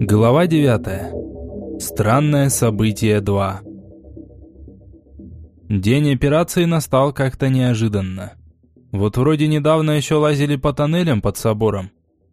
Глава 9. Странное событие 2. День операции настал как-то неожиданно. Вот вроде недавно еще лазили по тоннелям под собором.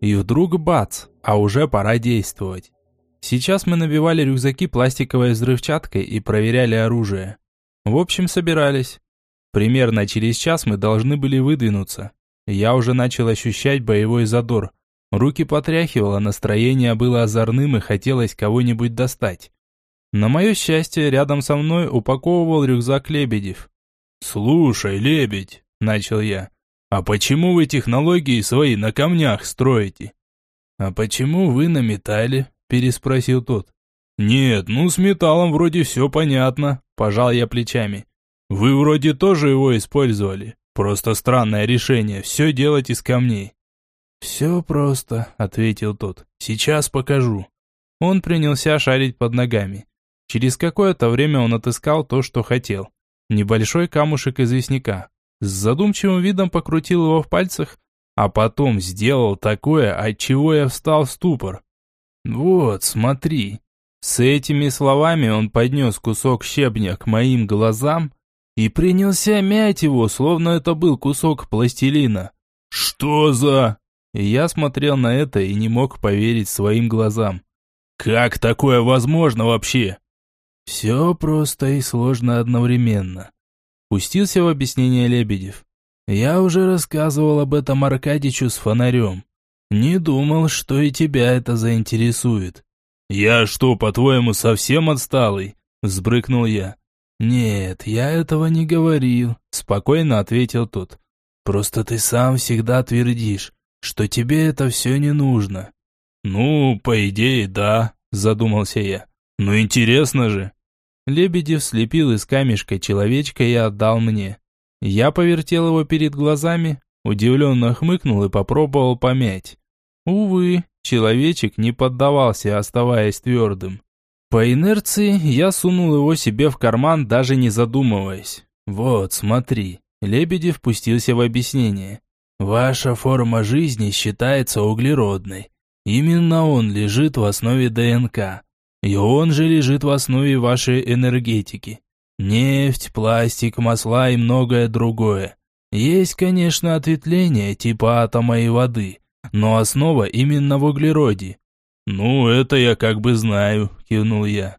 И вдруг бац, а уже пора действовать. Сейчас мы набивали рюкзаки пластиковой взрывчаткой и проверяли оружие. В общем, собирались. Примерно через час мы должны были выдвинуться. Я уже начал ощущать боевой задор. Руки потряхивало, настроение было озорным и хотелось кого-нибудь достать. На мое счастье, рядом со мной упаковывал рюкзак Лебедев. «Слушай, Лебедь», – начал я, – «а почему вы технологии свои на камнях строите?» «А почему вы на металле?» – переспросил тот. «Нет, ну с металлом вроде все понятно», – пожал я плечами. «Вы вроде тоже его использовали. Просто странное решение, все делать из камней». «Все просто», — ответил тот. «Сейчас покажу». Он принялся шарить под ногами. Через какое-то время он отыскал то, что хотел. Небольшой камушек известняка. С задумчивым видом покрутил его в пальцах, а потом сделал такое, от чего я встал в ступор. «Вот, смотри». С этими словами он поднес кусок щебня к моим глазам и принялся мять его, словно это был кусок пластилина. «Что за...» Я смотрел на это и не мог поверить своим глазам. «Как такое возможно вообще?» «Все просто и сложно одновременно», – пустился в объяснение Лебедев. «Я уже рассказывал об этом Аркадичу с фонарем. Не думал, что и тебя это заинтересует». «Я что, по-твоему, совсем отсталый?» – взбрыкнул я. «Нет, я этого не говорил», – спокойно ответил тот. «Просто ты сам всегда твердишь, что тебе это все не нужно». «Ну, по идее, да», – задумался я. «Ну, интересно же». Лебедев слепил из камешка человечка и отдал мне. Я повертел его перед глазами, удивленно хмыкнул и попробовал помять. Увы, человечек не поддавался, оставаясь твердым. По инерции я сунул его себе в карман, даже не задумываясь. «Вот, смотри». Лебедев пустился в объяснение. «Ваша форма жизни считается углеродной. Именно он лежит в основе ДНК. И он же лежит в основе вашей энергетики. Нефть, пластик, масла и многое другое. Есть, конечно, ответвления типа атома и воды, но основа именно в углероде. «Ну, это я как бы знаю», – кивнул я.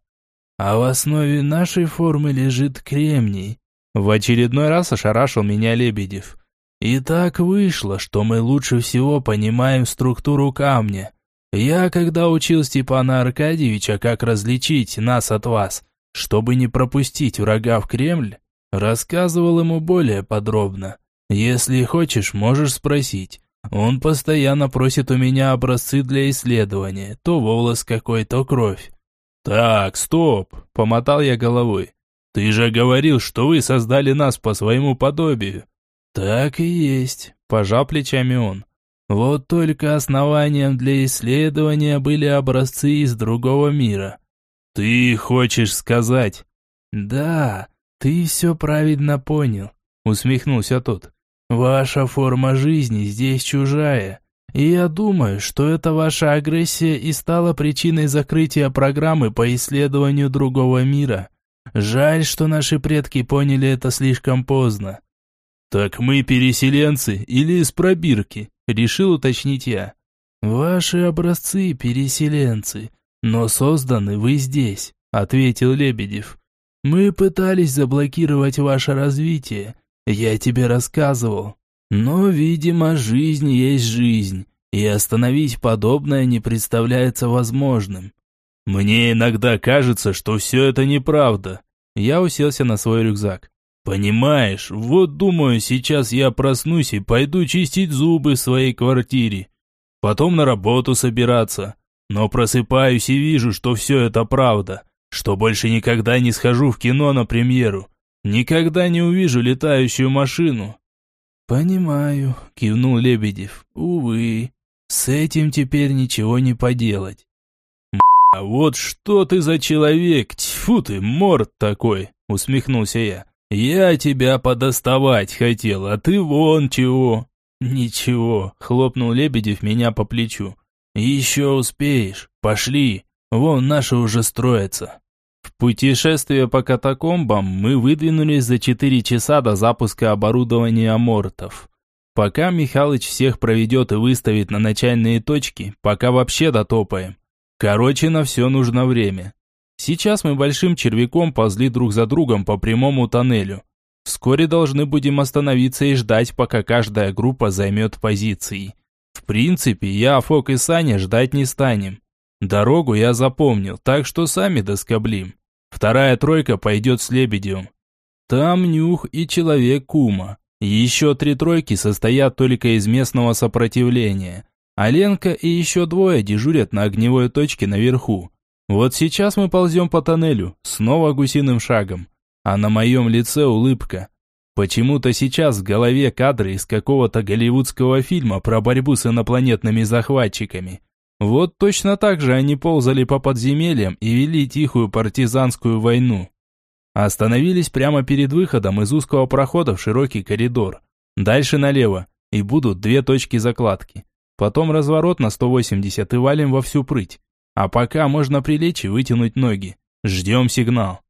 «А в основе нашей формы лежит кремний». В очередной раз ошарашил меня Лебедев. «И так вышло, что мы лучше всего понимаем структуру камня. Я, когда учил Степана Аркадьевича, как различить нас от вас, чтобы не пропустить врага в Кремль, рассказывал ему более подробно. Если хочешь, можешь спросить. Он постоянно просит у меня образцы для исследования, то волос какой, то кровь. Так, стоп, помотал я головой. Ты же говорил, что вы создали нас по своему подобию. Так и есть, пожал плечами он. Вот только основанием для исследования были образцы из другого мира. Ты хочешь сказать? Да, ты все правильно понял, усмехнулся тот. Ваша форма жизни здесь чужая. И я думаю, что это ваша агрессия и стала причиной закрытия программы по исследованию другого мира. Жаль, что наши предки поняли это слишком поздно. Так мы переселенцы или из пробирки, решил уточнить я. Ваши образцы переселенцы, но созданы вы здесь, ответил Лебедев. Мы пытались заблокировать ваше развитие, я тебе рассказывал. Но, видимо, жизнь есть жизнь, и остановить подобное не представляется возможным. Мне иногда кажется, что все это неправда. Я уселся на свой рюкзак. Понимаешь, вот думаю, сейчас я проснусь и пойду чистить зубы в своей квартире. Потом на работу собираться. Но просыпаюсь и вижу, что все это правда. Что больше никогда не схожу в кино на премьеру. Никогда не увижу летающую машину. Понимаю, кивнул Лебедев. Увы, с этим теперь ничего не поделать. А вот что ты за человек? Тьфу ты, морд такой, усмехнулся я. Я тебя подоставать хотел, а ты вон чего. Ничего, хлопнул Лебедев меня по плечу. Еще успеешь, пошли, вон наши уже строятся. В путешествие по катакомбам мы выдвинулись за 4 часа до запуска оборудования амортов. Пока Михалыч всех проведет и выставит на начальные точки, пока вообще дотопаем. Короче, на все нужно время. Сейчас мы большим червяком ползли друг за другом по прямому тоннелю. Вскоре должны будем остановиться и ждать, пока каждая группа займет позиции. В принципе, я, Фок и Саня ждать не станем. Дорогу я запомнил, так что сами доскоблим. Вторая тройка пойдет с Лебедевым. Там Нюх и Человек Кума. Еще три тройки состоят только из местного сопротивления. А Ленка и еще двое дежурят на огневой точке наверху. Вот сейчас мы ползем по тоннелю, снова гусиным шагом. А на моем лице улыбка. Почему-то сейчас в голове кадры из какого-то голливудского фильма про борьбу с инопланетными захватчиками. Вот точно так же они ползали по подземельям и вели тихую партизанскую войну. Остановились прямо перед выходом из узкого прохода в широкий коридор. Дальше налево, и будут две точки закладки. Потом разворот на 180 и валим во всю прыть. А пока можно прилечь и вытянуть ноги. Ждем сигнал.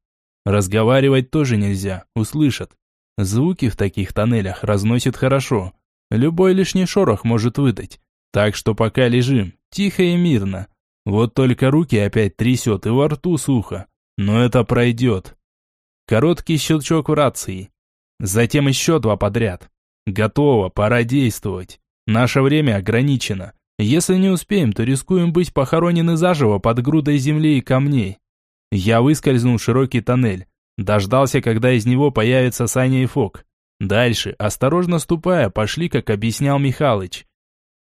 Разговаривать тоже нельзя, услышат. Звуки в таких тоннелях разносит хорошо. Любой лишний шорох может выдать. Так что пока лежим, тихо и мирно. Вот только руки опять трясет и во рту сухо. Но это пройдет. Короткий щелчок в рации. Затем еще два подряд. Готово, пора действовать. Наше время ограничено. Если не успеем, то рискуем быть похоронены заживо под грудой земли и камней. Я выскользнул в широкий тоннель. Дождался, когда из него появится Саня и Фок. Дальше, осторожно ступая, пошли, как объяснял Михалыч.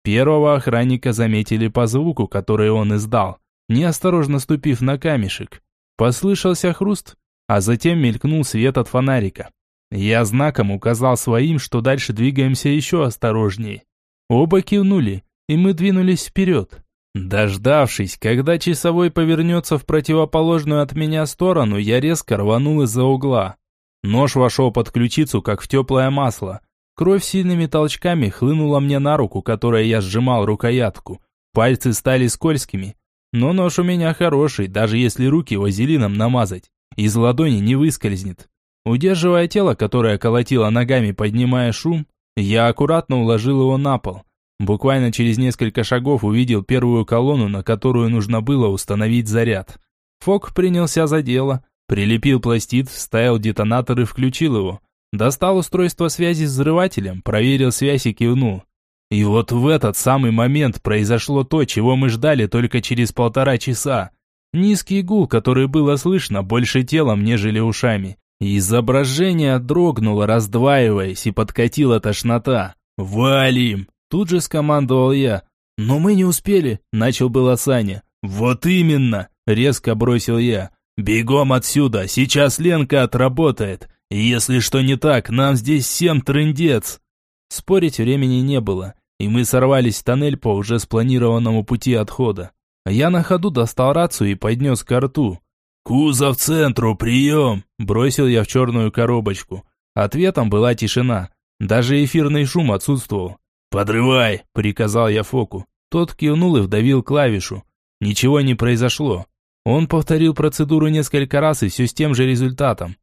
Первого охранника заметили по звуку, который он издал, неосторожно ступив на камешек. Послышался хруст, а затем мелькнул свет от фонарика. Я знаком указал своим, что дальше двигаемся еще осторожнее. Оба кивнули, и мы двинулись вперед. Дождавшись, когда часовой повернется в противоположную от меня сторону, я резко рванул из-за угла. Нож вошел под ключицу, как в теплое масло, Кровь сильными толчками хлынула мне на руку, которой я сжимал рукоятку. Пальцы стали скользкими. Но нож у меня хороший, даже если руки вазелином намазать. Из ладони не выскользнет. Удерживая тело, которое колотило ногами, поднимая шум, я аккуратно уложил его на пол. Буквально через несколько шагов увидел первую колонну, на которую нужно было установить заряд. Фок принялся за дело, прилепил пластид, вставил детонатор и включил его. Достал устройство связи с взрывателем, проверил связь и кивнул. И вот в этот самый момент произошло то, чего мы ждали только через полтора часа. Низкий гул, который было слышно больше телом, нежели ушами. Изображение дрогнуло, раздваиваясь, и подкатила тошнота. «Валим!» Тут же скомандовал я. «Но мы не успели», — начал было Саня. «Вот именно!» — резко бросил я. «Бегом отсюда, сейчас Ленка отработает. Если что не так, нам здесь всем трындец. Спорить времени не было, и мы сорвались в тоннель по уже спланированному пути отхода. Я на ходу достал рацию и поднес к рту. «Кузов центру, прием!» – бросил я в черную коробочку. Ответом была тишина. Даже эфирный шум отсутствовал. «Подрывай!» – приказал я Фоку. Тот кивнул и вдавил клавишу. Ничего не произошло. Он повторил процедуру несколько раз и все с тем же результатом.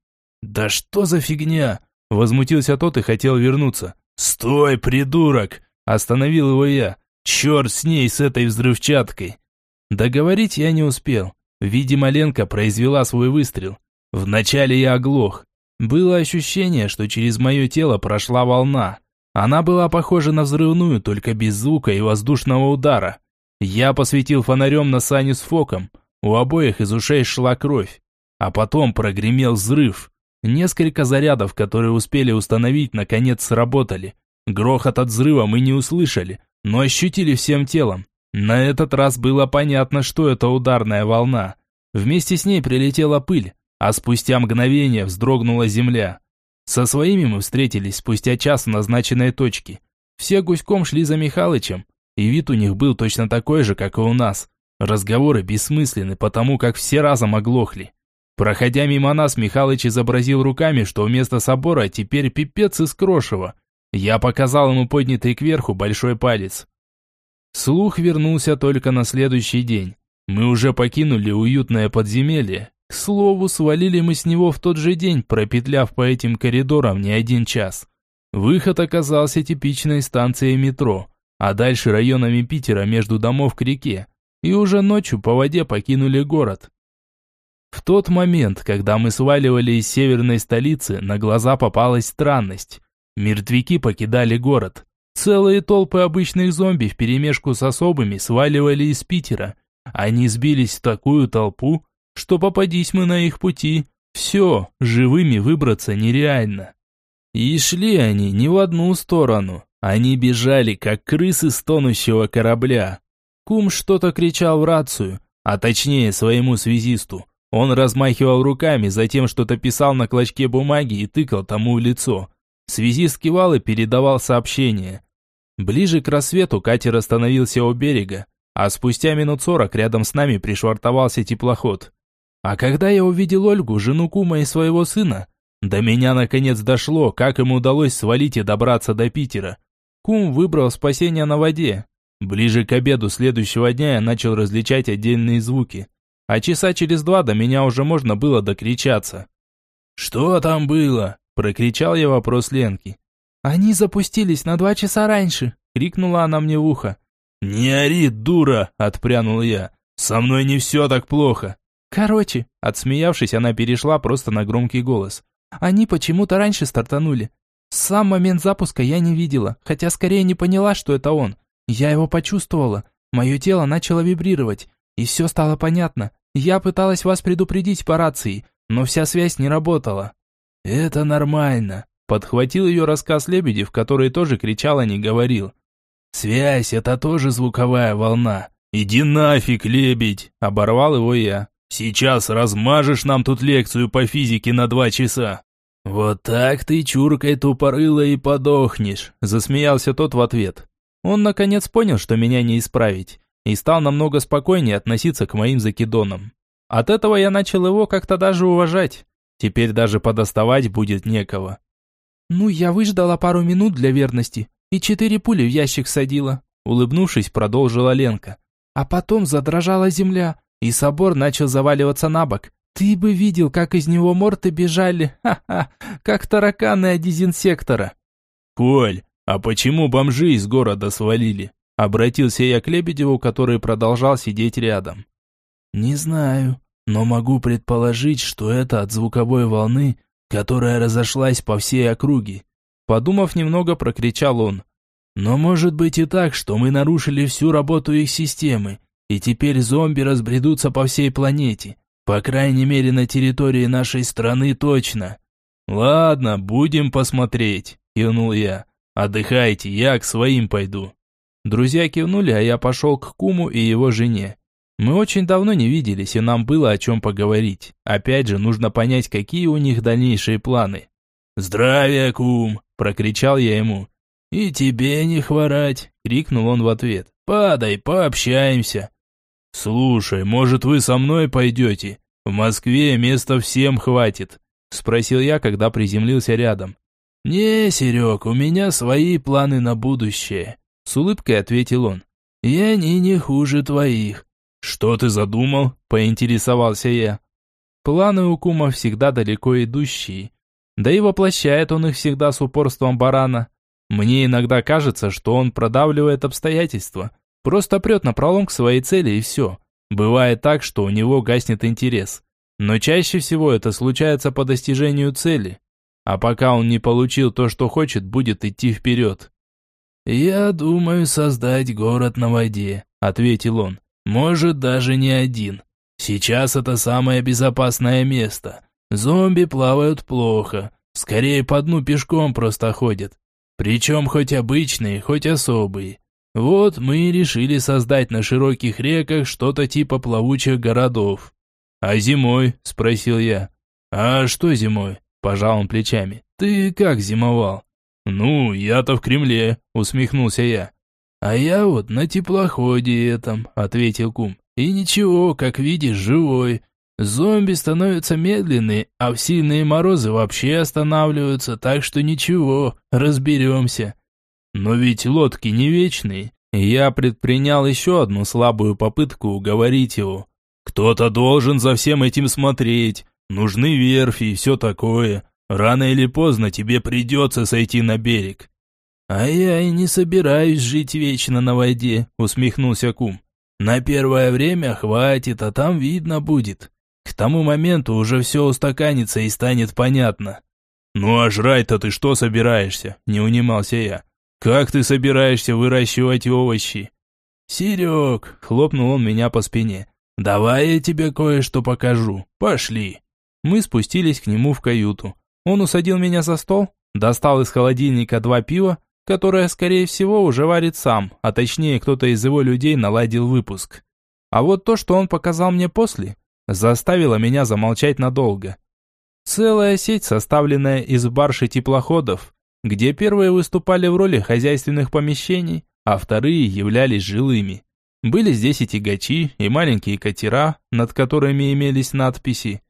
«Да что за фигня?» Возмутился тот и хотел вернуться. «Стой, придурок!» Остановил его я. «Черт с ней, с этой взрывчаткой!» Договорить я не успел. Видимо, Ленка произвела свой выстрел. Вначале я оглох. Было ощущение, что через мое тело прошла волна. Она была похожа на взрывную, только без звука и воздушного удара. Я посветил фонарем на Саню с Фоком. У обоих из ушей шла кровь. А потом прогремел взрыв. Несколько зарядов, которые успели установить, наконец сработали. Грохот от взрыва мы не услышали, но ощутили всем телом. На этот раз было понятно, что это ударная волна. Вместе с ней прилетела пыль, а спустя мгновение вздрогнула земля. Со своими мы встретились спустя час в назначенной точке. Все гуськом шли за Михалычем, и вид у них был точно такой же, как и у нас. Разговоры бессмысленны, потому как все разом оглохли. Проходя мимо нас, Михалыч изобразил руками, что вместо собора теперь пипец из крошева. Я показал ему поднятый кверху большой палец. Слух вернулся только на следующий день. Мы уже покинули уютное подземелье. К слову, свалили мы с него в тот же день, пропетляв по этим коридорам не один час. Выход оказался типичной станцией метро, а дальше районами Питера между домов к реке. И уже ночью по воде покинули город. В тот момент, когда мы сваливали из северной столицы, на глаза попалась странность. Мертвяки покидали город. Целые толпы обычных зомби вперемешку с особыми сваливали из Питера. Они сбились в такую толпу, что попадись мы на их пути, все, живыми выбраться нереально. И шли они не в одну сторону. Они бежали, как крысы с тонущего корабля. Кум что-то кричал в рацию, а точнее своему связисту. Он размахивал руками, затем что-то писал на клочке бумаги и тыкал тому в лицо. Связист кивал и передавал сообщение. Ближе к рассвету катер остановился у берега, а спустя минут сорок рядом с нами пришвартовался теплоход. А когда я увидел Ольгу, жену кума и своего сына, до меня наконец дошло, как им удалось свалить и добраться до Питера. Кум выбрал спасение на воде. Ближе к обеду следующего дня я начал различать отдельные звуки – а часа через два до меня уже можно было докричаться. «Что там было?» – прокричал я вопрос Ленки. «Они запустились на два часа раньше», – крикнула она мне в ухо. «Не ори, дура!» – отпрянул я. «Со мной не все так плохо». «Короче», – отсмеявшись, она перешла просто на громкий голос. «Они почему-то раньше стартанули. Сам момент запуска я не видела, хотя скорее не поняла, что это он. Я его почувствовала. Мое тело начало вибрировать, и все стало понятно. Я пыталась вас предупредить по рации, но вся связь не работала». «Это нормально», – подхватил ее рассказ Лебедев, который тоже кричал, а не говорил. «Связь – это тоже звуковая волна. Иди нафиг, лебедь!» – оборвал его я. «Сейчас размажешь нам тут лекцию по физике на два часа». «Вот так ты чуркой тупорыло и подохнешь», – засмеялся тот в ответ. Он наконец понял, что меня не исправить и стал намного спокойнее относиться к моим закидонам. От этого я начал его как-то даже уважать. Теперь даже подоставать будет некого. «Ну, я выждала пару минут для верности и четыре пули в ящик садила», улыбнувшись, продолжила Ленка. «А потом задрожала земля, и собор начал заваливаться на бок. Ты бы видел, как из него морты бежали, ха-ха, как тараканы от дезинсектора». «Коль, а почему бомжи из города свалили?» Обратился я к Лебедеву, который продолжал сидеть рядом. «Не знаю, но могу предположить, что это от звуковой волны, которая разошлась по всей округе». Подумав немного, прокричал он. «Но может быть и так, что мы нарушили всю работу их системы, и теперь зомби разбредутся по всей планете. По крайней мере, на территории нашей страны точно». «Ладно, будем посмотреть», – кивнул я. «Отдыхайте, я к своим пойду». Друзья кивнули, а я пошел к куму и его жене. Мы очень давно не виделись, и нам было о чем поговорить. Опять же, нужно понять, какие у них дальнейшие планы. «Здравия, кум!» – прокричал я ему. «И тебе не хворать!» – крикнул он в ответ. «Падай, пообщаемся!» «Слушай, может, вы со мной пойдете? В Москве места всем хватит!» – спросил я, когда приземлился рядом. «Не, Серег, у меня свои планы на будущее. С улыбкой ответил он. «И они не хуже твоих». «Что ты задумал?» – поинтересовался я. Планы у кума всегда далеко идущие. Да и воплощает он их всегда с упорством барана. Мне иногда кажется, что он продавливает обстоятельства. Просто прет на пролом к своей цели и все. Бывает так, что у него гаснет интерес. Но чаще всего это случается по достижению цели. А пока он не получил то, что хочет, будет идти вперед. «Я думаю создать город на воде», — ответил он. «Может, даже не один. Сейчас это самое безопасное место. Зомби плавают плохо. Скорее по дну пешком просто ходят. Причем хоть обычные, хоть особые. Вот мы и решили создать на широких реках что-то типа плавучих городов». «А зимой?» – спросил я. «А что зимой?» – пожал он плечами. «Ты как зимовал?» «Ну, я-то в Кремле», — усмехнулся я. «А я вот на теплоходе этом», — ответил кум. «И ничего, как видишь, живой. Зомби становятся медленные, а в сильные морозы вообще останавливаются, так что ничего, разберемся. Но ведь лодки не вечные. Я предпринял еще одну слабую попытку уговорить его. Кто-то должен за всем этим смотреть. Нужны верфи и все такое. Рано или поздно тебе придется сойти на берег. А я и не собираюсь жить вечно на воде, усмехнулся кум. На первое время хватит, а там видно будет. К тому моменту уже все устаканится и станет понятно. Ну а жрать-то ты что собираешься? Не унимался я. Как ты собираешься выращивать овощи? Серег, хлопнул он меня по спине. Давай я тебе кое-что покажу. Пошли. Мы спустились к нему в каюту. Он усадил меня за стол, достал из холодильника два пива, которое, скорее всего, уже варит сам, а точнее кто-то из его людей наладил выпуск. А вот то, что он показал мне после, заставило меня замолчать надолго. Целая сеть, составленная из барж и теплоходов, где первые выступали в роли хозяйственных помещений, а вторые являлись жилыми. Были здесь и тягачи, и маленькие катера, над которыми имелись надписи.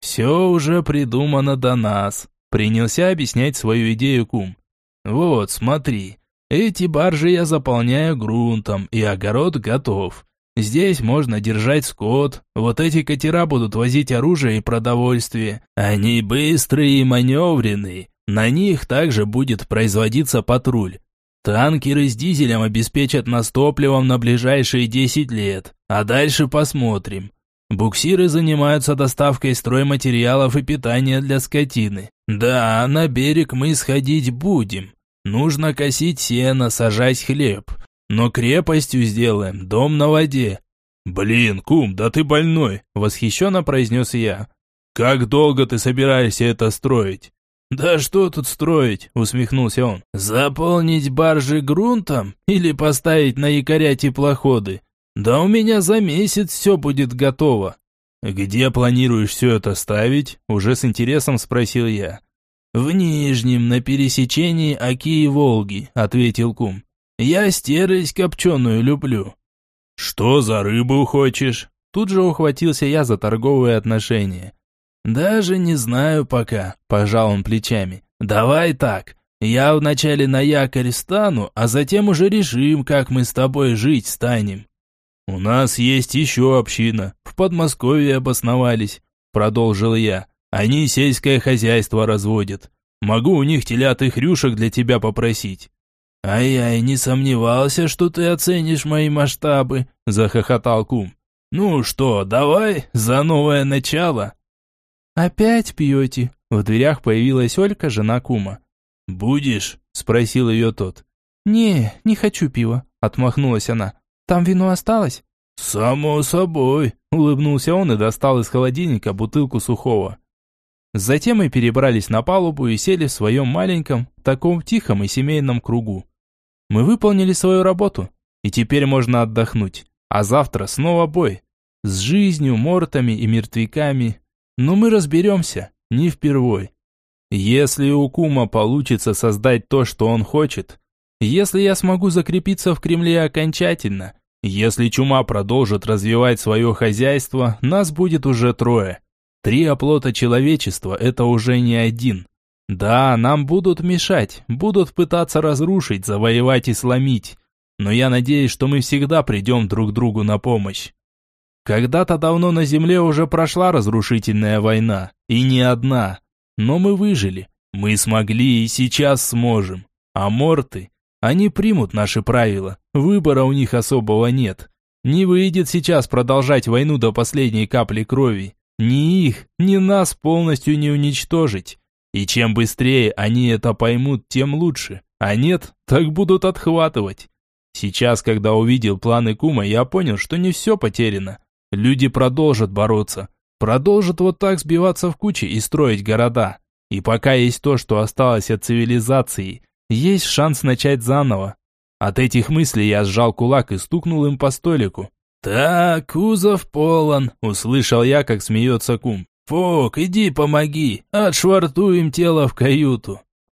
«Все уже придумано до нас», – принялся объяснять свою идею кум. «Вот, смотри, эти баржи я заполняю грунтом, и огород готов. Здесь можно держать скот, вот эти катера будут возить оружие и продовольствие. Они быстрые и маневренные, на них также будет производиться патруль. Танкеры с дизелем обеспечат нас топливом на ближайшие 10 лет, а дальше посмотрим. Буксиры занимаются доставкой стройматериалов и питания для скотины. Да, на берег мы сходить будем. Нужно косить сено, сажать хлеб. Но крепостью сделаем дом на воде. Блин, кум, да ты больной, восхищенно произнес я. Как долго ты собираешься это строить? «Да что тут строить?» – усмехнулся он. «Заполнить баржи грунтом или поставить на якоря теплоходы? Да у меня за месяц все будет готово». «Где планируешь все это ставить?» – уже с интересом спросил я. «В Нижнем, на пересечении Оки и Волги», – ответил кум. «Я стерость копченую люблю». «Что за рыбу хочешь?» Тут же ухватился я за торговые отношения. «Даже не знаю пока», – пожал он плечами. «Давай так, я вначале на якорь стану, а затем уже решим, как мы с тобой жить станем». «У нас есть еще община, в Подмосковье обосновались», – продолжил я. «Они сельское хозяйство разводят. Могу у них телят и хрюшек для тебя попросить». «А я и не сомневался, что ты оценишь мои масштабы», – захохотал кум. «Ну что, давай, за новое начало». «Опять пьете?» В дверях появилась Олька, жена кума. «Будешь?» – спросил ее тот. «Не, не хочу пива», – отмахнулась она. «Там вино осталось?» «Само собой», – улыбнулся он и достал из холодильника бутылку сухого. Затем мы перебрались на палубу и сели в своем маленьком, таком тихом и семейном кругу. Мы выполнили свою работу, и теперь можно отдохнуть. А завтра снова бой. С жизнью, мортами и мертвяками, но мы разберемся, не впервой. Если у Кума получится создать то, что он хочет, если я смогу закрепиться в Кремле окончательно, если чума продолжит развивать свое хозяйство, нас будет уже трое. Три оплота человечества – это уже не один. Да, нам будут мешать, будут пытаться разрушить, завоевать и сломить. Но я надеюсь, что мы всегда придем друг другу на помощь. Когда-то давно на Земле уже прошла разрушительная война, и не одна. Но мы выжили, мы смогли и сейчас сможем. А морты, они примут наши правила, выбора у них особого нет. Не выйдет сейчас продолжать войну до последней капли крови. Ни их, ни нас полностью не уничтожить. И чем быстрее они это поймут, тем лучше. А нет, так будут отхватывать. Сейчас, когда увидел планы Кума, я понял, что не все потеряно. Люди продолжат бороться, продолжат вот так сбиваться в кучи и строить города. И пока есть то, что осталось от цивилизации, есть шанс начать заново. От этих мыслей я сжал кулак и стукнул им по столику. «Так, кузов полон», — услышал я, как смеется кум. «Фок, иди помоги, отшвартуем тело в каюту».